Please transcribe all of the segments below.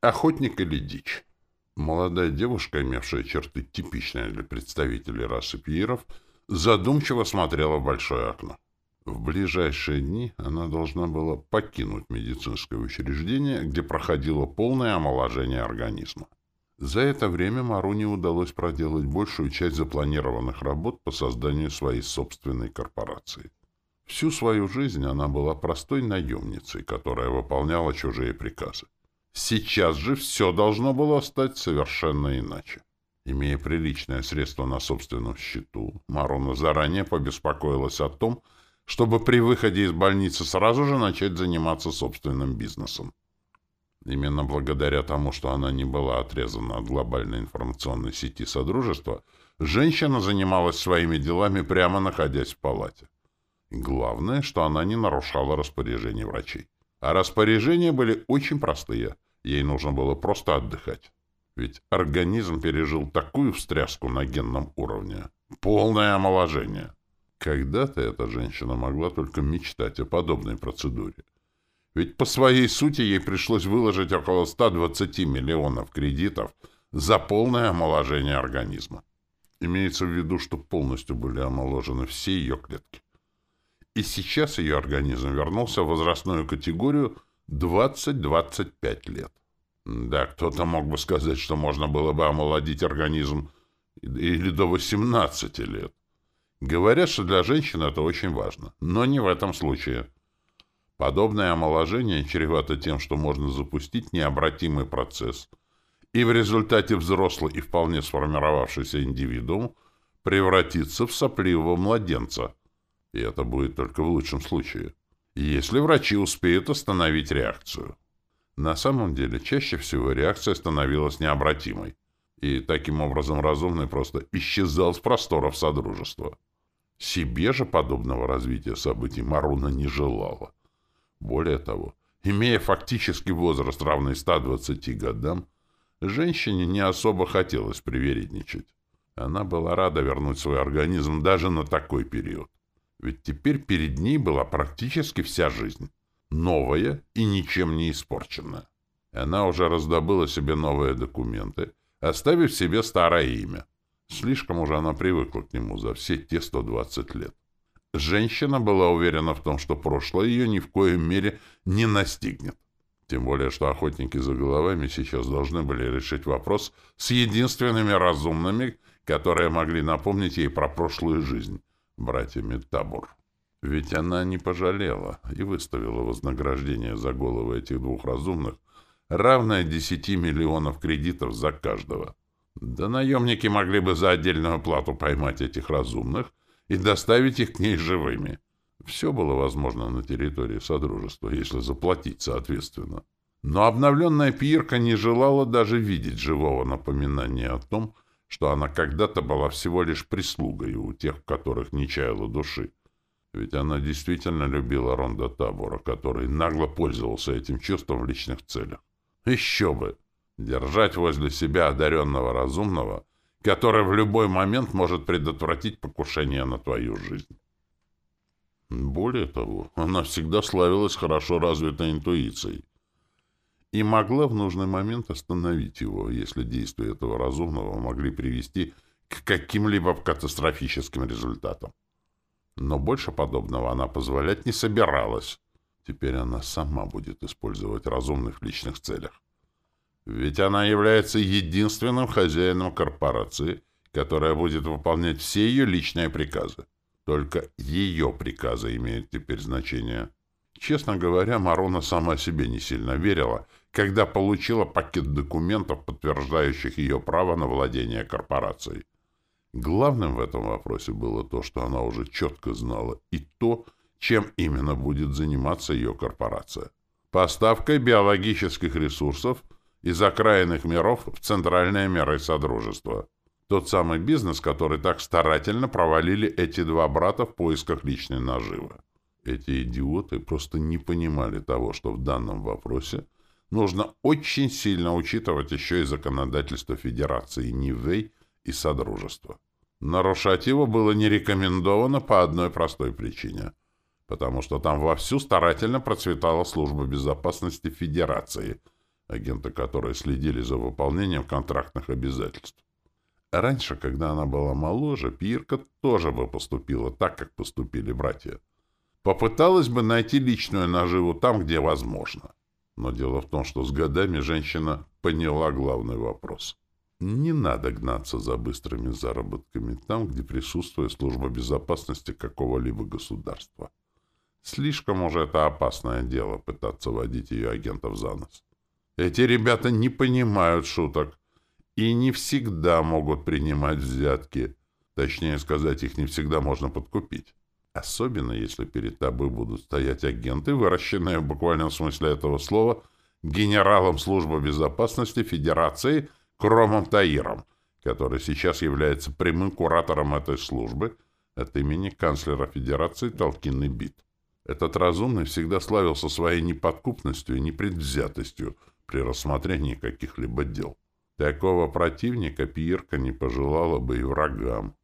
Охотник или дичь? Молодая девушка, имевшая черты типичные для представителей расы пьеров, задумчиво смотрела в большое окно. В ближайшие дни она должна была покинуть медицинское учреждение, где проходило полное омоложение организма. За это время Маруне удалось проделать большую часть запланированных работ по созданию своей собственной корпорации. Всю свою жизнь она была простой наемницей, которая выполняла чужие приказы. Сейчас же все должно было стать совершенно иначе. Имея приличное средство на собственном счету, Маруна заранее побеспокоилась о том, чтобы при выходе из больницы сразу же начать заниматься собственным бизнесом. Именно благодаря тому, что она не была отрезана от глобальной информационной сети Содружества, женщина занималась своими делами, прямо находясь в палате. Главное, что она не нарушала распоряжения врачей. А распоряжения были очень простые. Ей нужно было просто отдыхать. Ведь организм пережил такую встряску на генном уровне. Полное омоложение. Когда-то эта женщина могла только мечтать о подобной процедуре. Ведь по своей сути ей пришлось выложить около 120 миллионов кредитов за полное омоложение организма. Имеется в виду, что полностью были омоложены все ее клетки. И сейчас ее организм вернулся в возрастную категорию 20-25 лет. Да, кто-то мог бы сказать, что можно было бы омолодить организм или до 18 лет. Говорят, что для женщин это очень важно, но не в этом случае. Подобное омоложение чревато тем, что можно запустить необратимый процесс, и в результате взрослый и вполне сформировавшийся индивидуум превратится в сопливого младенца. И это будет только в лучшем случае. Если врачи успеют остановить реакцию. На самом деле, чаще всего реакция становилась необратимой, и таким образом разумный просто исчезал с просторов Содружества. Себе же подобного развития событий Маруна не желала. Более того, имея фактический возраст, равный 120 годам, женщине не особо хотелось привередничать. Она была рада вернуть свой организм даже на такой период. Ведь теперь перед ней была практически вся жизнь. Новая и ничем не испорченная. Она уже раздобыла себе новые документы, оставив себе старое имя. Слишком уже она привыкла к нему за все те 120 лет. Женщина была уверена в том, что прошлое ее ни в коем мере не настигнет. Тем более, что охотники за головами сейчас должны были решить вопрос с единственными разумными, которые могли напомнить ей про прошлую жизнь, братьями Табур. Ведь она не пожалела и выставила вознаграждение за головы этих двух разумных, равное 10 миллионов кредитов за каждого. Да наемники могли бы за отдельную плату поймать этих разумных и доставить их к ней живыми. Все было возможно на территории Содружества, если заплатить соответственно. Но обновленная пирка не желала даже видеть живого напоминания о том, что она когда-то была всего лишь прислугой у тех, в которых не чаяла души. Ведь она действительно любила Ронда Табора, который нагло пользовался этим чувством в личных целях. Еще бы! Держать возле себя одаренного разумного, который в любой момент может предотвратить покушение на твою жизнь. Более того, она всегда славилась хорошо развитой интуицией и могла в нужный момент остановить его, если действия этого разумного могли привести к каким-либо катастрофическим результатам. Но больше подобного она позволять не собиралась. Теперь она сама будет использовать разумных в личных целях. Ведь она является единственным хозяином корпорации, которая будет выполнять все ее личные приказы. Только ее приказы имеют теперь значение. Честно говоря, Марона сама себе не сильно верила, когда получила пакет документов, подтверждающих ее право на владение корпорацией. Главным в этом вопросе было то, что она уже четко знала, и то, чем именно будет заниматься ее корпорация. Поставкой биологических ресурсов – из окраинных миров в центральные миры Содружества. Тот самый бизнес, который так старательно провалили эти два брата в поисках личной наживы. Эти идиоты просто не понимали того, что в данном вопросе нужно очень сильно учитывать еще и законодательство Федерации Нивэй и Содружества. Нарушать его было не рекомендовано по одной простой причине. Потому что там вовсю старательно процветала служба безопасности Федерации – агенты которые следили за выполнением контрактных обязательств. Раньше, когда она была моложе, Пирка тоже бы поступила так, как поступили братья. Попыталась бы найти личную наживу там, где возможно. Но дело в том, что с годами женщина поняла главный вопрос. Не надо гнаться за быстрыми заработками там, где присутствует служба безопасности какого-либо государства. Слишком уже это опасное дело пытаться водить ее агентов за нос. Эти ребята не понимают шуток и не всегда могут принимать взятки. Точнее сказать, их не всегда можно подкупить. Особенно, если перед тобой будут стоять агенты, выращенные в буквальном смысле этого слова генералом службы безопасности Федерации Кромом Таиром, который сейчас является прямым куратором этой службы от имени канцлера Федерации Толкин Бит. Этот разумный всегда славился своей неподкупностью и непредвзятостью при рассмотрении каких-либо дел. Такого противника Пьерка не пожелала бы и врагам.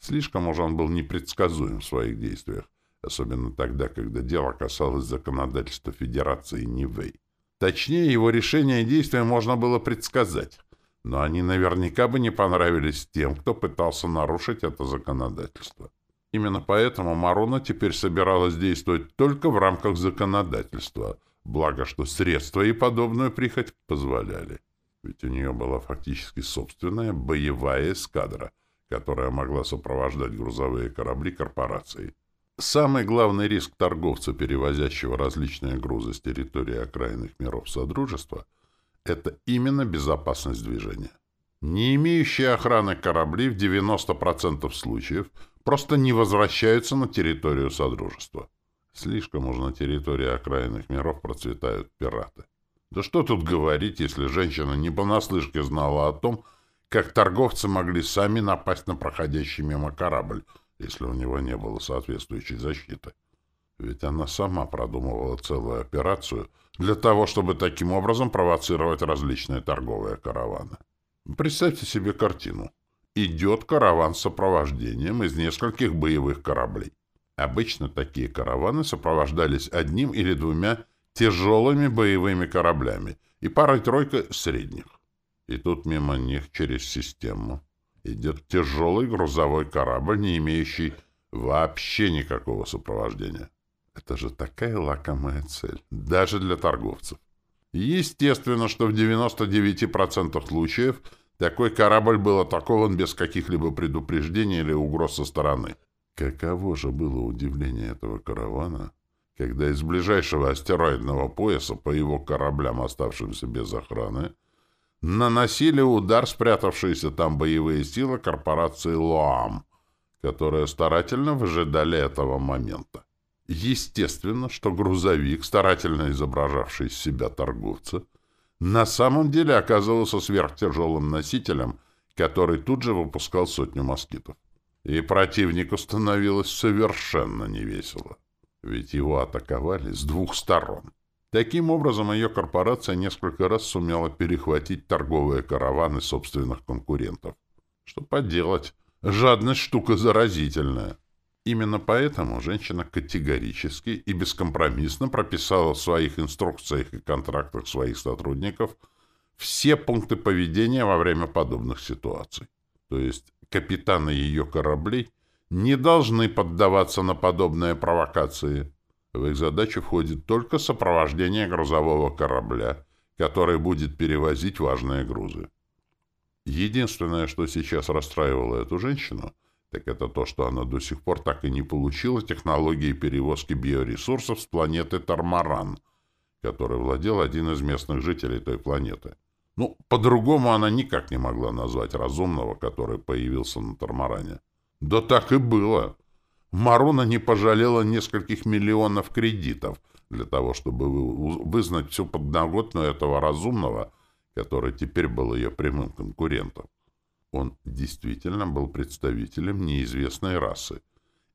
Слишком уж он был непредсказуем в своих действиях, особенно тогда, когда дело касалось законодательства Федерации Нивэй. Точнее, его решения и действия можно было предсказать, но они наверняка бы не понравились тем, кто пытался нарушить это законодательство. Именно поэтому Маруна теперь собиралась действовать только в рамках законодательства, благо что средства и подобную прихоть позволяли. Ведь у нее была фактически собственная боевая эскадра — которая могла сопровождать грузовые корабли корпораций. Самый главный риск торговца, перевозящего различные грузы с территории окраинных миров Содружества, это именно безопасность движения. Не имеющие охраны корабли в 90% случаев просто не возвращаются на территорию Содружества. Слишком уж на территории окраинных миров процветают пираты. Да что тут говорить, если женщина не понаслышке знала о том, как торговцы могли сами напасть на проходящий мимо корабль, если у него не было соответствующей защиты. Ведь она сама продумывала целую операцию для того, чтобы таким образом провоцировать различные торговые караваны. Представьте себе картину. Идет караван с сопровождением из нескольких боевых кораблей. Обычно такие караваны сопровождались одним или двумя тяжелыми боевыми кораблями и парой-тройкой средних. И тут мимо них через систему идет тяжелый грузовой корабль, не имеющий вообще никакого сопровождения. Это же такая лакомая цель, даже для торговцев. Естественно, что в 99% случаев такой корабль был атакован без каких-либо предупреждений или угроз со стороны. Каково же было удивление этого каравана, когда из ближайшего астероидного пояса по его кораблям, оставшимся без охраны, наносили удар спрятавшиеся там боевые силы корпорации «Лоам», которые старательно выжидали этого момента. Естественно, что грузовик, старательно изображавший из себя торговца, на самом деле оказывался сверхтяжелым носителем, который тут же выпускал сотню москитов. И противнику становилось совершенно невесело, ведь его атаковали с двух сторон. Таким образом, ее корпорация несколько раз сумела перехватить торговые караваны собственных конкурентов. Что поделать? Жадность штука заразительная. Именно поэтому женщина категорически и бескомпромиссно прописала в своих инструкциях и контрактах своих сотрудников все пункты поведения во время подобных ситуаций. То есть капитаны ее кораблей не должны поддаваться на подобные провокации – в их задачу входит только сопровождение грузового корабля, который будет перевозить важные грузы. Единственное, что сейчас расстраивало эту женщину, так это то, что она до сих пор так и не получила технологии перевозки биоресурсов с планеты Тармаран, которой владел один из местных жителей той планеты. Ну, по-другому она никак не могла назвать разумного, который появился на Тармаране. Да так и было. Маруна не пожалела нескольких миллионов кредитов для того, чтобы вызнать всю подноготную этого разумного, который теперь был ее прямым конкурентом. Он действительно был представителем неизвестной расы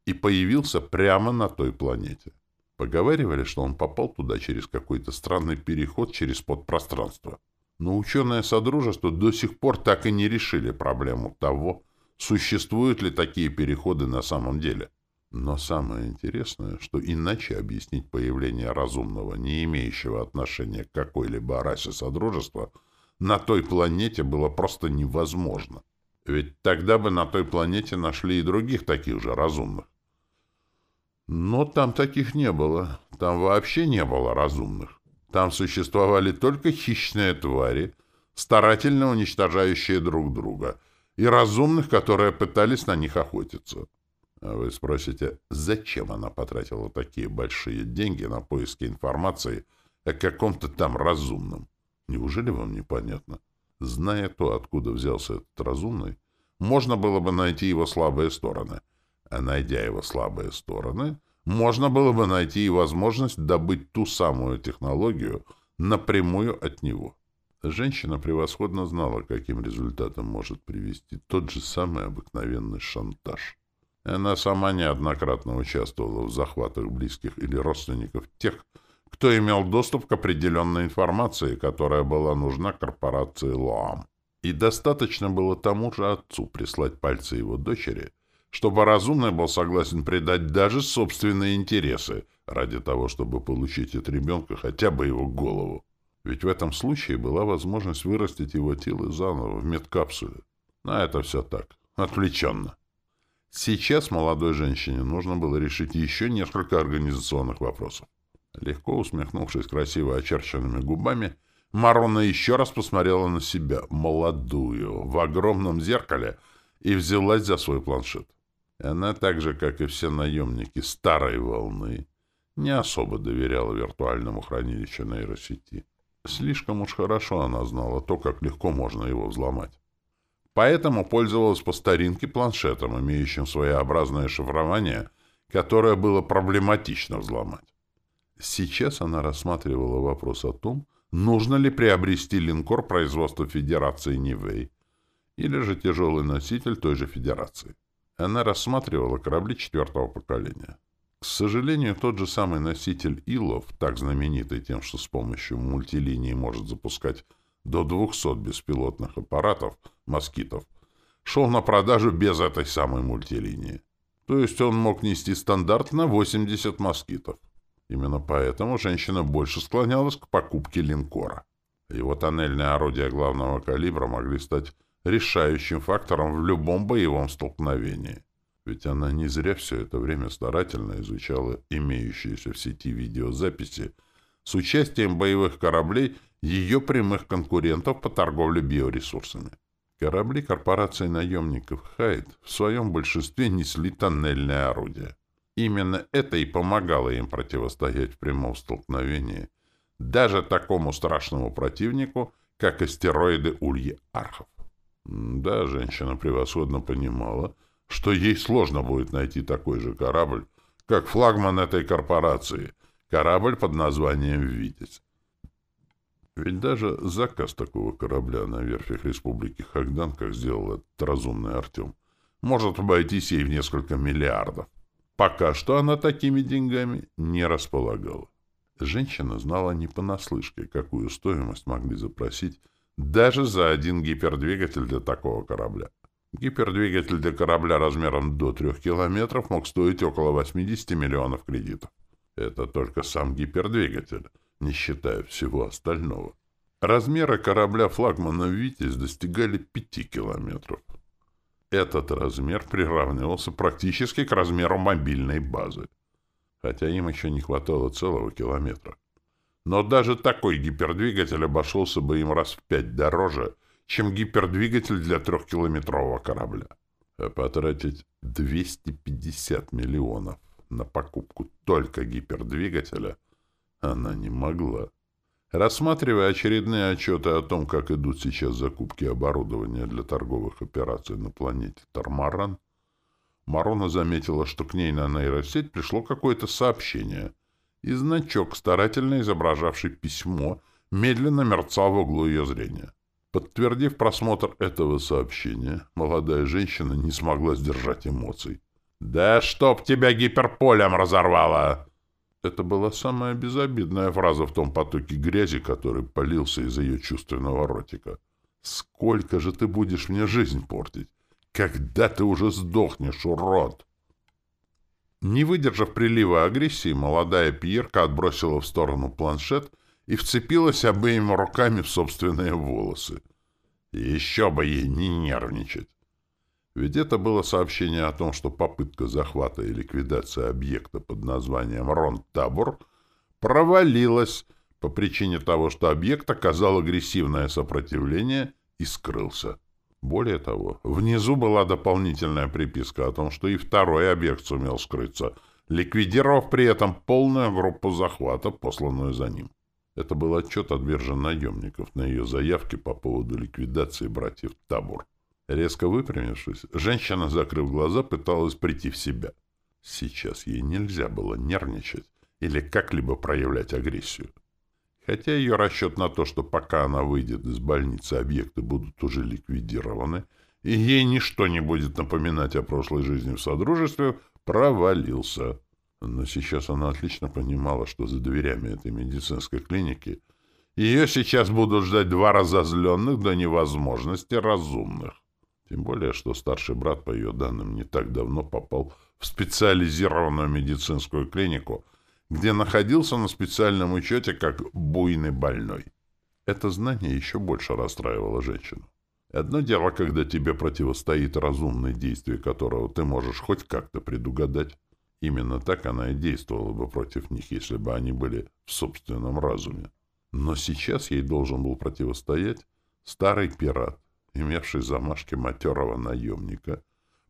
и появился прямо на той планете. Поговаривали, что он попал туда через какой-то странный переход через подпространство. Но ученое Содружество до сих пор так и не решили проблему того, существуют ли такие переходы на самом деле. Но самое интересное, что иначе объяснить появление разумного, не имеющего отношения к какой-либо расе Содружества, на той планете было просто невозможно. Ведь тогда бы на той планете нашли и других таких же разумных. Но там таких не было. Там вообще не было разумных. Там существовали только хищные твари, старательно уничтожающие друг друга, и разумных, которые пытались на них охотиться. Вы спросите, зачем она потратила такие большие деньги на поиски информации о каком-то там разумном? Неужели вам непонятно? Зная то, откуда взялся этот разумный, можно было бы найти его слабые стороны. А найдя его слабые стороны, можно было бы найти и возможность добыть ту самую технологию напрямую от него. Женщина превосходно знала, каким результатом может привести тот же самый обыкновенный шантаж. Она сама неоднократно участвовала в захватах близких или родственников тех, кто имел доступ к определенной информации, которая была нужна корпорации ЛОАМ. И достаточно было тому же отцу прислать пальцы его дочери, чтобы разумный был согласен предать даже собственные интересы ради того, чтобы получить от ребенка хотя бы его голову. Ведь в этом случае была возможность вырастить его тело заново в медкапсуле. Но это все так, отвлеченно. Сейчас молодой женщине нужно было решить еще несколько организационных вопросов. Легко усмехнувшись красиво очерченными губами, Марона еще раз посмотрела на себя, молодую, в огромном зеркале, и взялась за свой планшет. Она так же, как и все наемники старой волны, не особо доверяла виртуальному хранилищу нейросети. Слишком уж хорошо она знала то, как легко можно его взломать. Поэтому пользовалась по старинке планшетом, имеющим своеобразное шифрование, которое было проблематично взломать. Сейчас она рассматривала вопрос о том, нужно ли приобрести линкор производства Федерации Нивэй или же тяжелый носитель той же Федерации. Она рассматривала корабли четвертого поколения. К сожалению, тот же самый носитель Илов, так знаменитый тем, что с помощью мультилинии может запускать до 200 беспилотных аппаратов, москитов, шел на продажу без этой самой мультилинии. То есть он мог нести стандарт на 80 москитов. Именно поэтому женщина больше склонялась к покупке линкора. Его тоннельные орудия главного калибра могли стать решающим фактором в любом боевом столкновении. Ведь она не зря все это время старательно изучала имеющиеся в сети видеозаписи с участием боевых кораблей ее прямых конкурентов по торговле биоресурсами. Корабли корпорации наемников «Хайд» в своем большинстве несли тоннельное орудие. Именно это и помогало им противостоять в прямом столкновении даже такому страшному противнику, как астероиды Ульи Архов. Да, женщина превосходно понимала, что ей сложно будет найти такой же корабль, как флагман этой корпорации, корабль под названием «Витязь». Ведь даже заказ такого корабля на верфях Республики Хагдан, как сделал этот разумный Артем, может обойтись ей в несколько миллиардов. Пока что она такими деньгами не располагала. Женщина знала не понаслышке, какую стоимость могли запросить даже за один гипердвигатель для такого корабля. Гипердвигатель для корабля размером до 3 километров мог стоить около 80 миллионов кредитов. Это только сам гипердвигатель, не считая всего остального. Размеры корабля флагмана «Витязь» достигали 5 километров. Этот размер приравнивался практически к размеру мобильной базы, хотя им еще не хватало целого километра. Но даже такой гипердвигатель обошелся бы им раз в пять дороже, чем гипердвигатель для трехкилометрового корабля. А потратить 250 миллионов на покупку только гипердвигателя она не могла. Рассматривая очередные отчеты о том, как идут сейчас закупки оборудования для торговых операций на планете Тармаран, Марона заметила, что к ней на нейросеть пришло какое-то сообщение — и значок, старательно изображавший письмо, медленно мерцал в углу ее зрения. Подтвердив просмотр этого сообщения, молодая женщина не смогла сдержать эмоций. «Да чтоб тебя гиперполем разорвало!» Это была самая безобидная фраза в том потоке грязи, который полился из ее чувственного ротика. «Сколько же ты будешь мне жизнь портить? Когда ты уже сдохнешь, урод?» Не выдержав прилива агрессии, молодая пьерка отбросила в сторону планшет и вцепилась обеими руками в собственные волосы. Еще бы ей не нервничать. Ведь это было сообщение о том, что попытка захвата и ликвидации объекта под названием Рон-Табор провалилась по причине того, что объект оказал агрессивное сопротивление и скрылся. Более того, внизу была дополнительная приписка о том, что и второй объект сумел скрыться, ликвидировав при этом полную группу захвата, посланную за ним. Это был отчет от биржи наемников на ее заявке по поводу ликвидации братьев Табур. Резко выпрямившись, женщина, закрыв глаза, пыталась прийти в себя. Сейчас ей нельзя было нервничать или как-либо проявлять агрессию. Хотя ее расчет на то, что пока она выйдет из больницы, объекты будут уже ликвидированы, и ей ничто не будет напоминать о прошлой жизни в Содружестве, провалился. Но сейчас она отлично понимала, что за дверями этой медицинской клиники ее сейчас будут ждать два разозленных до невозможности разумных. Тем более, что старший брат, по ее данным, не так давно попал в специализированную медицинскую клинику, где находился на специальном учете как буйный больной. Это знание еще больше расстраивало женщину. Одно дело, когда тебе противостоит разумное действие, которого ты можешь хоть как-то предугадать. Именно так она и действовала бы против них, если бы они были в собственном разуме. Но сейчас ей должен был противостоять старый пират, имевший замашки матерого наемника,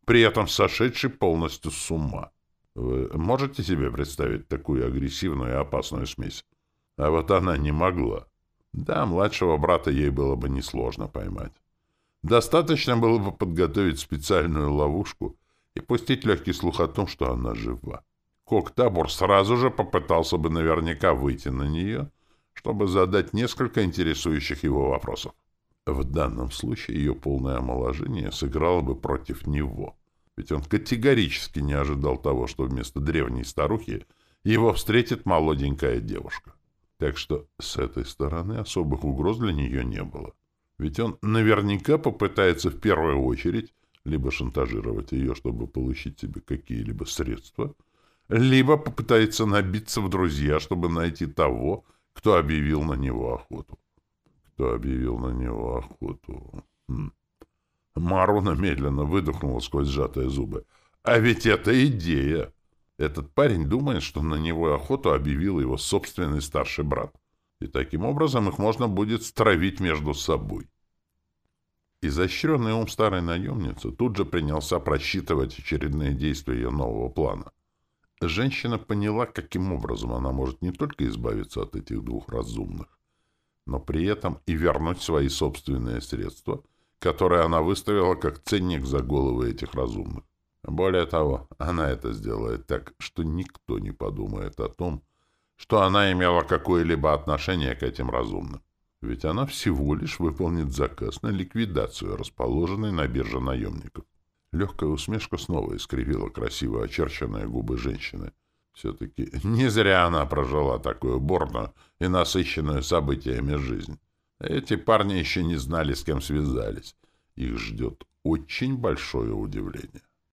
при этом сошедший полностью с ума. Вы можете себе представить такую агрессивную и опасную смесь? А вот она не могла. Да, младшего брата ей было бы несложно поймать. Достаточно было бы подготовить специальную ловушку и пустить легкий слух о том, что она жива. Коктабур сразу же попытался бы наверняка выйти на нее, чтобы задать несколько интересующих его вопросов. В данном случае ее полное омоложение сыграло бы против него — ведь он категорически не ожидал того, что вместо древней старухи его встретит молоденькая девушка. Так что с этой стороны особых угроз для нее не было. Ведь он наверняка попытается в первую очередь либо шантажировать ее, чтобы получить себе какие-либо средства, либо попытается набиться в друзья, чтобы найти того, кто объявил на него охоту. Кто объявил на него охоту? Хм. Маруна медленно выдохнула сквозь сжатые зубы. «А ведь это идея!» Этот парень думает, что на него охоту объявил его собственный старший брат. И таким образом их можно будет стравить между собой. Изощренный ум старой наемницы тут же принялся просчитывать очередные действия ее нового плана. Женщина поняла, каким образом она может не только избавиться от этих двух разумных, но при этом и вернуть свои собственные средства — которые она выставила как ценник за головы этих разумных. Более того, она это сделает так, что никто не подумает о том, что она имела какое-либо отношение к этим разумным. Ведь она всего лишь выполнит заказ на ликвидацию, расположенной на бирже наемников. Легкая усмешка снова искривила красиво очерченные губы женщины. Все-таки не зря она прожила такую бурную и насыщенную событиями жизнь. Эти парни еще не знали, с кем связались. Их ждет очень большое удивление.